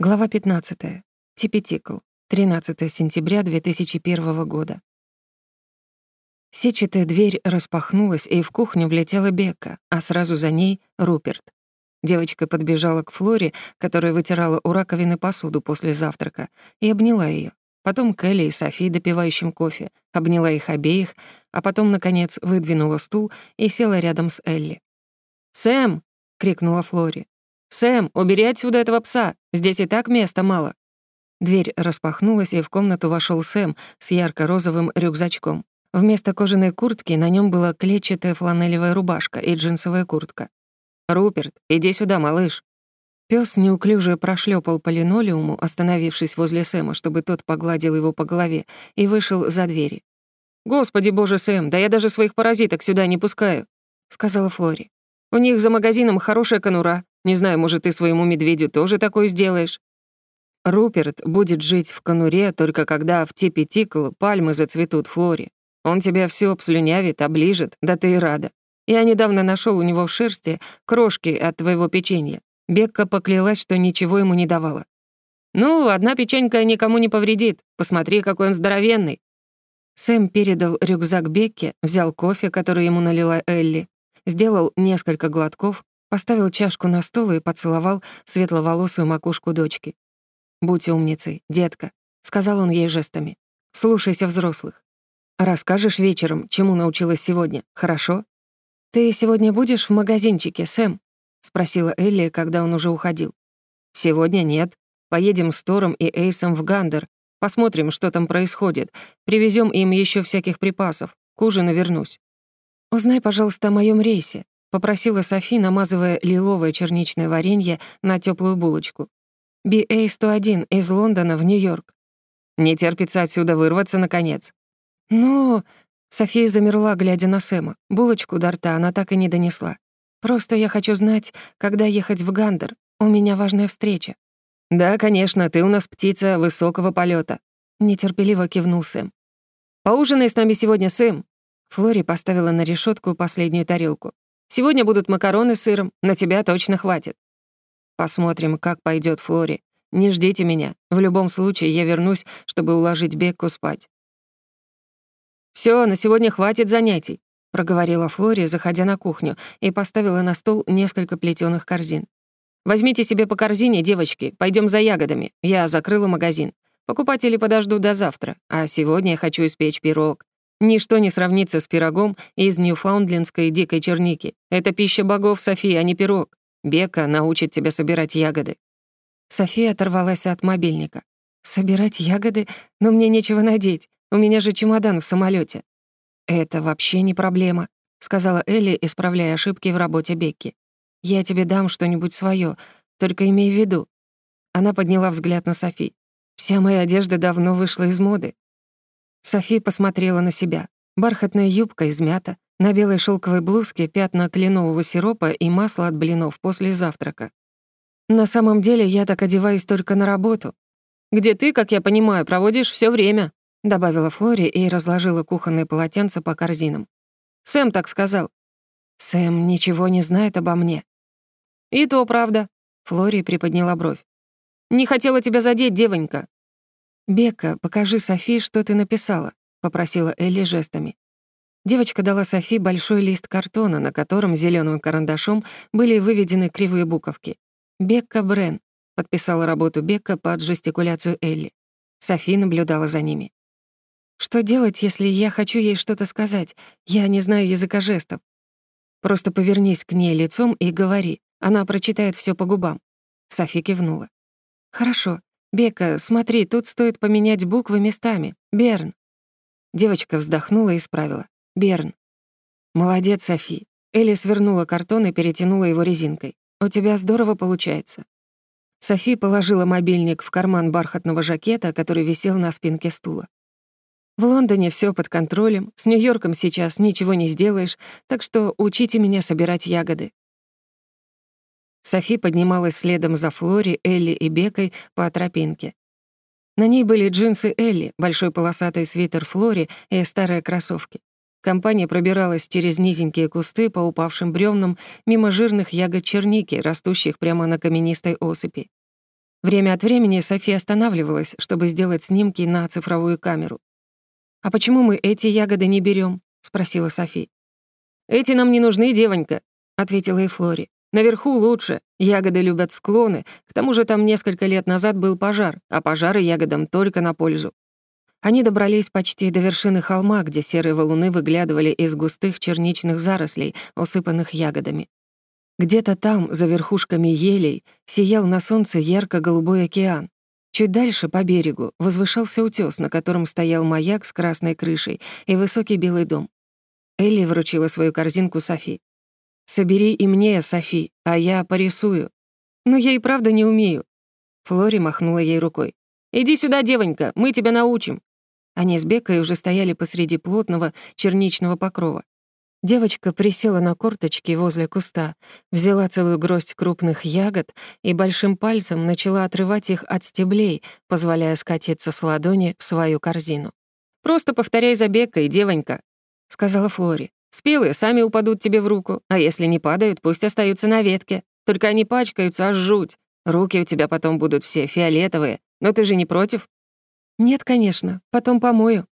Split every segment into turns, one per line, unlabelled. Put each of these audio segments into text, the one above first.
Глава 15. Типетикл. 13 сентября 2001 года. Сетчатая дверь распахнулась, и в кухню влетела Бекка, а сразу за ней — Руперт. Девочка подбежала к Флоре, которая вытирала у раковины посуду после завтрака, и обняла ее. Потом Келли и Софи, допивающим кофе, обняла их обеих, а потом, наконец, выдвинула стул и села рядом с Элли. «Сэм!» — крикнула Флори. «Сэм, убери отсюда этого пса! Здесь и так места мало!» Дверь распахнулась, и в комнату вошел Сэм с ярко-розовым рюкзачком. Вместо кожаной куртки на нем была клетчатая фланелевая рубашка и джинсовая куртка. «Руперт, иди сюда, малыш!» Пёс неуклюже прошлепал по линолеуму, остановившись возле Сэма, чтобы тот погладил его по голове, и вышел за двери. «Господи боже, Сэм, да я даже своих паразиток сюда не пускаю», — сказала Флори. «У них за магазином хорошая конура. Не знаю, может, ты своему медведю тоже такое сделаешь?» Руперт будет жить в конуре только когда в типе тикл пальмы зацветут Флори. Он тебя все обслюнявит, оближет, да ты и рада. Я недавно нашел у него в шерсти крошки от твоего печенья. Бекка поклялась, что ничего ему не давала. «Ну, одна печенька никому не повредит. Посмотри, какой он здоровенный». Сэм передал рюкзак Бекке, взял кофе, который ему налила Элли, сделал несколько глотков, поставил чашку на стол и поцеловал светловолосую макушку дочки. «Будь умницей, детка», — сказал он ей жестами. «Слушайся взрослых. Расскажешь вечером, чему научилась сегодня, хорошо?» «Ты сегодня будешь в магазинчике, Сэм?» — спросила Элли, когда он уже уходил. «Сегодня нет. Поедем с Тором и Эйсом в Гандер, Посмотрим, что там происходит. Привезем им еще всяких припасов. К ужину вернусь». «Узнай, пожалуйста, о моем рейсе», — попросила Софи, намазывая лиловое черничное варенье на теплую булочку. BA-101 из Лондона в Нью-Йорк. Не терпится отсюда вырваться, наконец. «Ну...» — София замерла, глядя на Сэма. Булочку до рта она так и не донесла. «Просто я хочу знать, когда ехать в Гандер. У меня важная встреча». «Да, конечно, ты у нас птица высокого полета. нетерпеливо кивнул Сэм. «Поужинай с нами сегодня, Сэм». Флори поставила на решетку последнюю тарелку. «Сегодня будут макароны с сыром, на тебя точно хватит». «Посмотрим, как пойдет Флори. Не ждите меня. В любом случае я вернусь, чтобы уложить Бекку спать». Все, на сегодня хватит занятий», — проговорила Флори, заходя на кухню, и поставила на стол несколько плетёных корзин. Возьмите себе по корзине, девочки, пойдем за ягодами. Я закрыла магазин. Покупатели подождут до завтра, а сегодня я хочу испечь пирог. Ничто не сравнится с пирогом из ньюфаундлендской дикой черники. Это пища богов, София, а не пирог. Бека научит тебя собирать ягоды». София оторвалась от мобильника. «Собирать ягоды? Но мне нечего надеть. У меня же чемодан в самолете. «Это вообще не проблема», — сказала Элли, исправляя ошибки в работе Бекки. Я тебе дам что-нибудь свое, только имей в виду». Она подняла взгляд на Софи. «Вся моя одежда давно вышла из моды». Софи посмотрела на себя. Бархатная юбка измята, на белой шелковой блузке пятна кленового сиропа и масла от блинов после завтрака. «На самом деле я так одеваюсь только на работу. Где ты, как я понимаю, проводишь все время», добавила Флори и разложила кухонные полотенца по корзинам. «Сэм так сказал». «Сэм ничего не знает обо мне», «И то правда», — Флори приподняла бровь. «Не хотела тебя задеть, девонька». «Бека, покажи Софи, что ты написала», — попросила Элли жестами. Девочка дала Софи большой лист картона, на котором зеленым карандашом были выведены кривые буковки. «Бекка Брен», — подписала работу Бекка под жестикуляцию Элли. Софи наблюдала за ними. «Что делать, если я хочу ей что-то сказать? Я не знаю языка жестов. Просто повернись к ней лицом и говори. Она прочитает все по губам. Софи кивнула. «Хорошо. Бека, смотри, тут стоит поменять буквы местами. Берн». Девочка вздохнула и исправила. «Берн». «Молодец, Софи». Элли свернула картон и перетянула его резинкой. «У тебя здорово получается». Софи положила мобильник в карман бархатного жакета, который висел на спинке стула. В Лондоне все под контролем, с Нью-Йорком сейчас ничего не сделаешь, так что учите меня собирать ягоды. Софи поднималась следом за Флори, Элли и Бекой по тропинке. На ней были джинсы Элли, большой полосатый свитер Флори и старые кроссовки. Компания пробиралась через низенькие кусты по упавшим бревнам мимо жирных ягод черники, растущих прямо на каменистой осыпи. Время от времени Софи останавливалась, чтобы сделать снимки на цифровую камеру. «А почему мы эти ягоды не берем? спросила Софи. «Эти нам не нужны, девонька», — ответила и Флори. «Наверху лучше. Ягоды любят склоны. К тому же там несколько лет назад был пожар, а пожары ягодам только на пользу». Они добрались почти до вершины холма, где серые валуны выглядывали из густых черничных зарослей, усыпанных ягодами. Где-то там, за верхушками елей, сиял на солнце ярко-голубой океан. Чуть дальше, по берегу, возвышался утёс, на котором стоял маяк с красной крышей и высокий белый дом. Элли вручила свою корзинку Софи. «Собери и мне, Софи, а я порисую». «Но я и правда не умею». Флори махнула ей рукой. «Иди сюда, девонька, мы тебя научим». Они с Бекой уже стояли посреди плотного черничного покрова. Девочка присела на корточки возле куста, взяла целую гроздь крупных ягод и большим пальцем начала отрывать их от стеблей, позволяя скатиться с ладони в свою корзину. «Просто повторяй за Беккой, девонька», — сказала Флори. «Спелые сами упадут тебе в руку, а если не падают, пусть остаются на ветке. Только они пачкаются, аж жуть. Руки у тебя потом будут все фиолетовые. Но ты же не против?» «Нет, конечно, потом помою».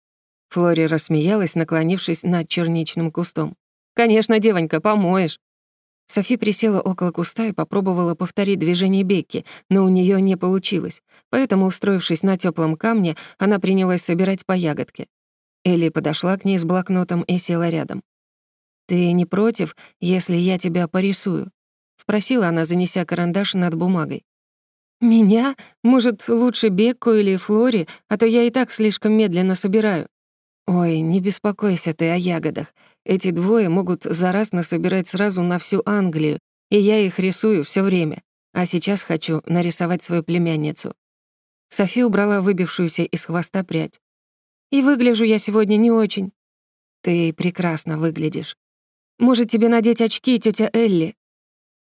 Флори рассмеялась, наклонившись над черничным кустом. «Конечно, девонька, помоешь». Софи присела около куста и попробовала повторить движение Бекки, но у нее не получилось, поэтому, устроившись на теплом камне, она принялась собирать по ягодке. Элли подошла к ней с блокнотом и села рядом. «Ты не против, если я тебя порисую?» — спросила она, занеся карандаш над бумагой. «Меня? Может, лучше Бекку или Флори, а то я и так слишком медленно собираю». «Ой, не беспокойся ты о ягодах. Эти двое могут за раз насобирать сразу на всю Англию, и я их рисую все время. А сейчас хочу нарисовать свою племянницу». Софи убрала выбившуюся из хвоста прядь. «И выгляжу я сегодня не очень». «Ты прекрасно выглядишь. Может, тебе надеть очки, тетя Элли?»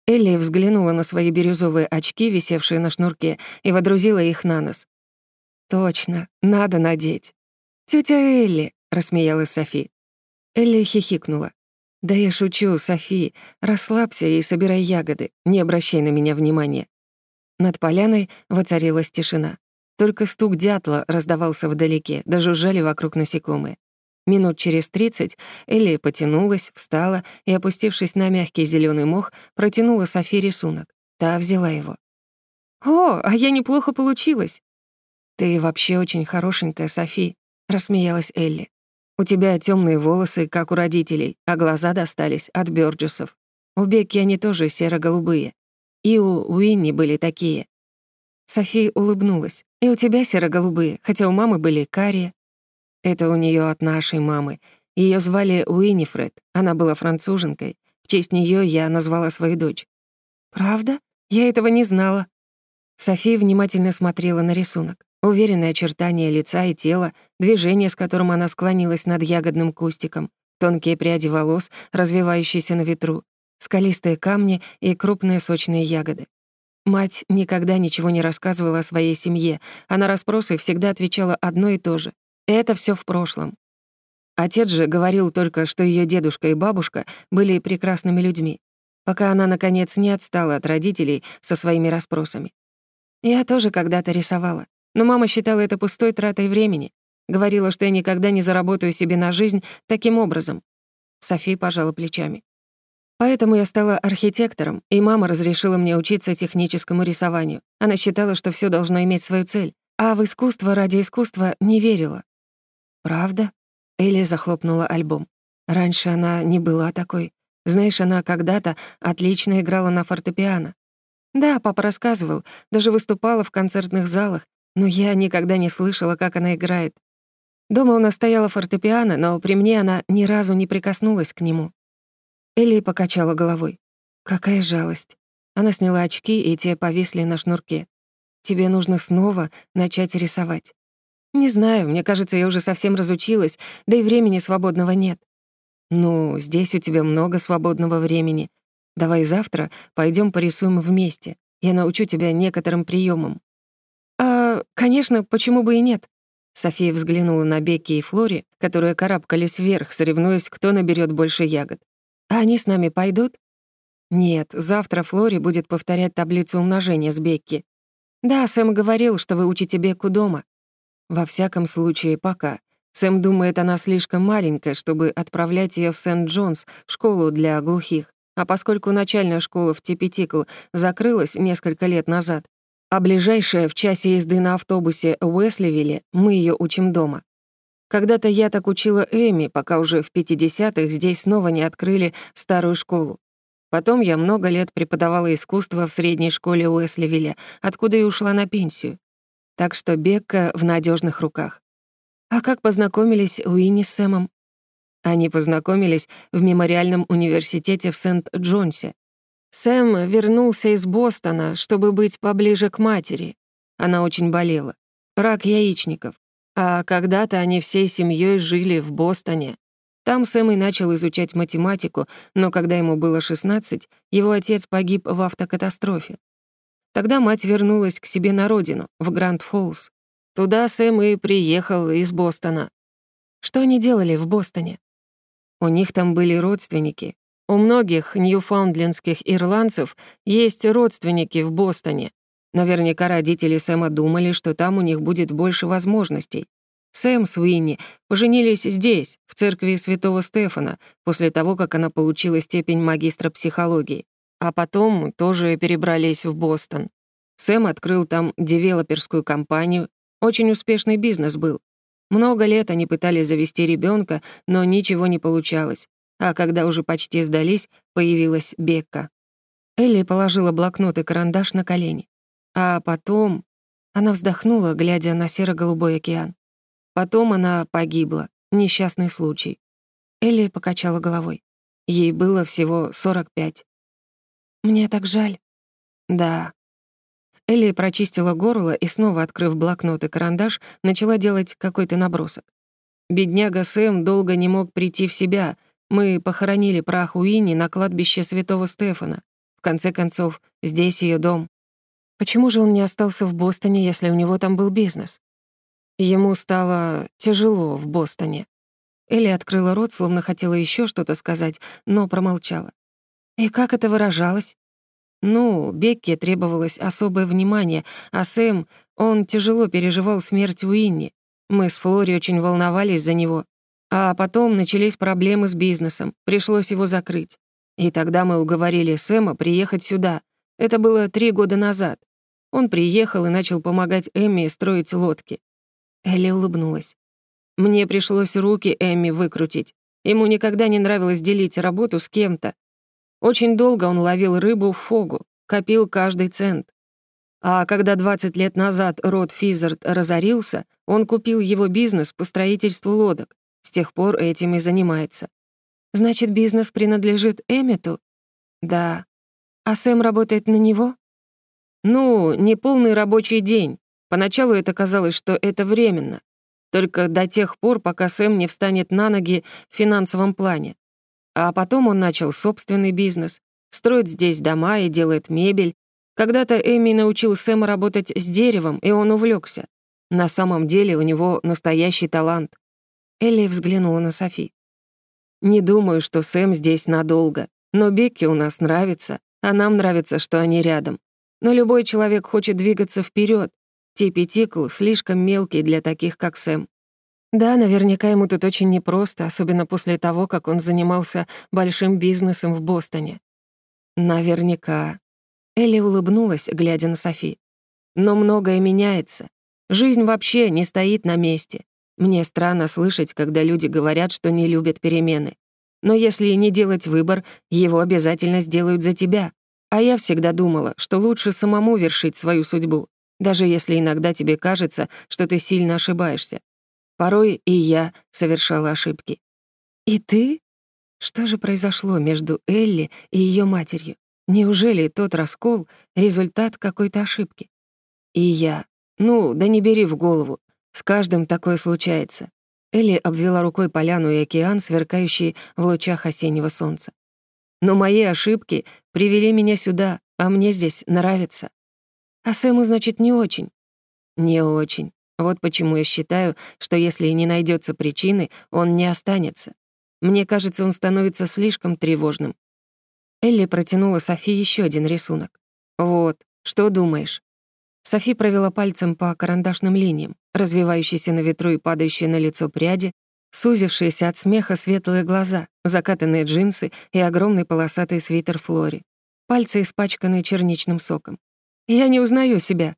Элли взглянула на свои бирюзовые очки, висевшие на шнурке, и водрузила их на нос. «Точно, надо надеть». «Тётя Элли», — рассмеялась Софи. Элли хихикнула. «Да я шучу, Софи. Расслабься и собирай ягоды. Не обращай на меня внимания». Над поляной воцарилась тишина. Только стук дятла раздавался вдалеке, даже жужжали вокруг насекомые. Минут через тридцать Элли потянулась, встала и, опустившись на мягкий зеленый мох, протянула Софи рисунок. Та взяла его. «О, а я неплохо получилась!» «Ты вообще очень хорошенькая, Софи», — рассмеялась Элли. У тебя темные волосы, как у родителей, а глаза достались от Бёрджесов. У Бекки они тоже серо-голубые. И у Уинни были такие. София улыбнулась. И у тебя серо-голубые, хотя у мамы были карие. Это у нее от нашей мамы. Ее звали Уиннифред, она была француженкой. В честь нее я назвала свою дочь. «Правда? Я этого не знала». София внимательно смотрела на рисунок. Уверенные очертания лица и тела, движение, с которым она склонилась над ягодным кустиком, тонкие пряди волос, развивающиеся на ветру, скалистые камни и крупные сочные ягоды. Мать никогда ничего не рассказывала о своей семье, а на расспросы всегда отвечала одно и то же. Это все в прошлом. Отец же говорил только, что ее дедушка и бабушка были прекрасными людьми, пока она, наконец, не отстала от родителей со своими расспросами. Я тоже когда-то рисовала. Но мама считала это пустой тратой времени. Говорила, что я никогда не заработаю себе на жизнь таким образом. Софи пожала плечами. Поэтому я стала архитектором, и мама разрешила мне учиться техническому рисованию. Она считала, что все должно иметь свою цель, а в искусство ради искусства не верила. «Правда?» — Элли захлопнула альбом. «Раньше она не была такой. Знаешь, она когда-то отлично играла на фортепиано. Да, папа рассказывал, даже выступала в концертных залах, но я никогда не слышала, как она играет. Дома у нас стояла фортепиано, но при мне она ни разу не прикоснулась к нему. Элли покачала головой. Какая жалость. Она сняла очки, и те повисли на шнурке. Тебе нужно снова начать рисовать. Не знаю, мне кажется, я уже совсем разучилась, да и времени свободного нет. Ну, здесь у тебя много свободного времени. Давай завтра пойдем порисуем вместе. Я научу тебя некоторым приемам. «А, конечно, почему бы и нет?» София взглянула на Бекки и Флори, которые карабкались вверх, соревнуясь, кто наберет больше ягод. «А они с нами пойдут?» «Нет, завтра Флори будет повторять таблицу умножения с Бекки». «Да, Сэм говорил, что вы учите Бекку дома». «Во всяком случае, пока. Сэм думает, она слишком маленькая, чтобы отправлять ее в Сент-Джонс, школу для глухих. А поскольку начальная школа в Типетикл закрылась несколько лет назад, а ближайшая в часе езды на автобусе в Уэсливилле, мы ее учим дома. Когда-то я так учила Эми, пока уже в 50-х здесь снова не открыли старую школу. Потом я много лет преподавала искусство в средней школе Уэсливилля, откуда и ушла на пенсию. Так что Бекка в надежных руках. А как познакомились Уинни с Сэмом? Они познакомились в мемориальном университете в Сент-Джонсе. Сэм вернулся из Бостона, чтобы быть поближе к матери. Она очень болела. Рак яичников. А когда-то они всей семьей жили в Бостоне, там Сэм и начал изучать математику, но когда ему было 16, его отец погиб в автокатастрофе. Тогда мать вернулась к себе на родину, в Гранд-Фоллс. Туда Сэм и приехал из Бостона. Что они делали в Бостоне? У них там были родственники. У многих ньюфаундлендских ирландцев есть родственники в Бостоне. Наверняка родители Сэма думали, что там у них будет больше возможностей. Сэм с Уинни поженились здесь, в церкви святого Стефана, после того, как она получила степень магистра психологии. А потом тоже перебрались в Бостон. Сэм открыл там девелоперскую компанию. Очень успешный бизнес был. Много лет они пытались завести ребенка, но ничего не получалось. А когда уже почти сдались, появилась Бекка. Элли положила блокнот и карандаш на колени. А потом... Она вздохнула, глядя на серо-голубой океан. Потом она погибла. Несчастный случай. Элли покачала головой. Ей было всего 45. «Мне так жаль». «Да». Элли прочистила горло и, снова открыв блокнот и карандаш, начала делать какой-то набросок. Бедняга Сэм долго не мог прийти в себя. Мы похоронили прах Уинни на кладбище святого Стефана. В конце концов, здесь ее дом. Почему же он не остался в Бостоне, если у него там был бизнес? Ему стало тяжело в Бостоне. Элли открыла рот, словно хотела еще что-то сказать, но промолчала. И как это выражалось? Ну, Бекке требовалось особое внимание, а Сэм, он тяжело переживал смерть Уинни. Мы с Флори очень волновались за него. А потом начались проблемы с бизнесом, пришлось его закрыть. И тогда мы уговорили Сэма приехать сюда. Это было три года назад. Он приехал и начал помогать Эмми строить лодки. Элли улыбнулась. Мне пришлось руки Эмми выкрутить. Ему никогда не нравилось делить работу с кем-то. Очень долго он ловил рыбу в фогу, копил каждый цент. А когда 20 лет назад род Физард разорился, он купил его бизнес по строительству лодок. С тех пор этим и занимается. Значит, бизнес принадлежит Эммету? Да. А Сэм работает на него? Ну, не полный рабочий день. Поначалу это казалось, что это временно. Только до тех пор, пока Сэм не встанет на ноги в финансовом плане. А потом он начал собственный бизнес, строит здесь дома и делает мебель. Когда-то Эми научил Сэма работать с деревом, и он увлекся. На самом деле у него настоящий талант. Элли взглянула на Софи. «Не думаю, что Сэм здесь надолго, но Бекке у нас нравится, а нам нравится, что они рядом. Но любой человек хочет двигаться вперед, Типи Тикл слишком мелкий для таких, как Сэм. Да, наверняка ему тут очень непросто, особенно после того, как он занимался большим бизнесом в Бостоне. Наверняка. Элли улыбнулась, глядя на Софи. Но многое меняется. Жизнь вообще не стоит на месте. Мне странно слышать, когда люди говорят, что не любят перемены. Но если не делать выбор, его обязательно сделают за тебя. А я всегда думала, что лучше самому вершить свою судьбу, даже если иногда тебе кажется, что ты сильно ошибаешься. Порой и я совершала ошибки. И ты? Что же произошло между Элли и ее матерью? Неужели тот раскол — результат какой-то ошибки? И я. Ну, да не бери в голову. С каждым такое случается. Элли обвела рукой поляну и океан, сверкающий в лучах осеннего солнца. Но мои ошибки привели меня сюда, а мне здесь нравится. А Сэму, значит, не очень? Не очень. Вот почему я считаю, что если не найдется причины, он не останется. Мне кажется, он становится слишком тревожным. Элли протянула Софи еще один рисунок. «Вот, что думаешь?» Софи провела пальцем по карандашным линиям, развивающиеся на ветру и падающие на лицо пряди, сузившиеся от смеха светлые глаза, закатанные джинсы и огромный полосатый свитер Флори. Пальцы испачканы черничным соком. «Я не узнаю себя».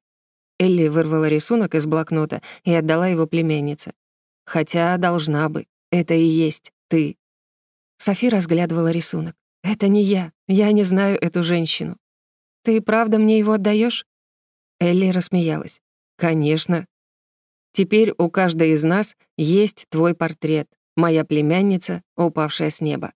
Элли вырвала рисунок из блокнота и отдала его племяннице. «Хотя должна бы. Это и есть ты». Софи разглядывала рисунок. «Это не я. Я не знаю эту женщину». «Ты правда мне его отдаешь? Элли рассмеялась. «Конечно. Теперь у каждой из нас есть твой портрет, моя племянница, упавшая с неба.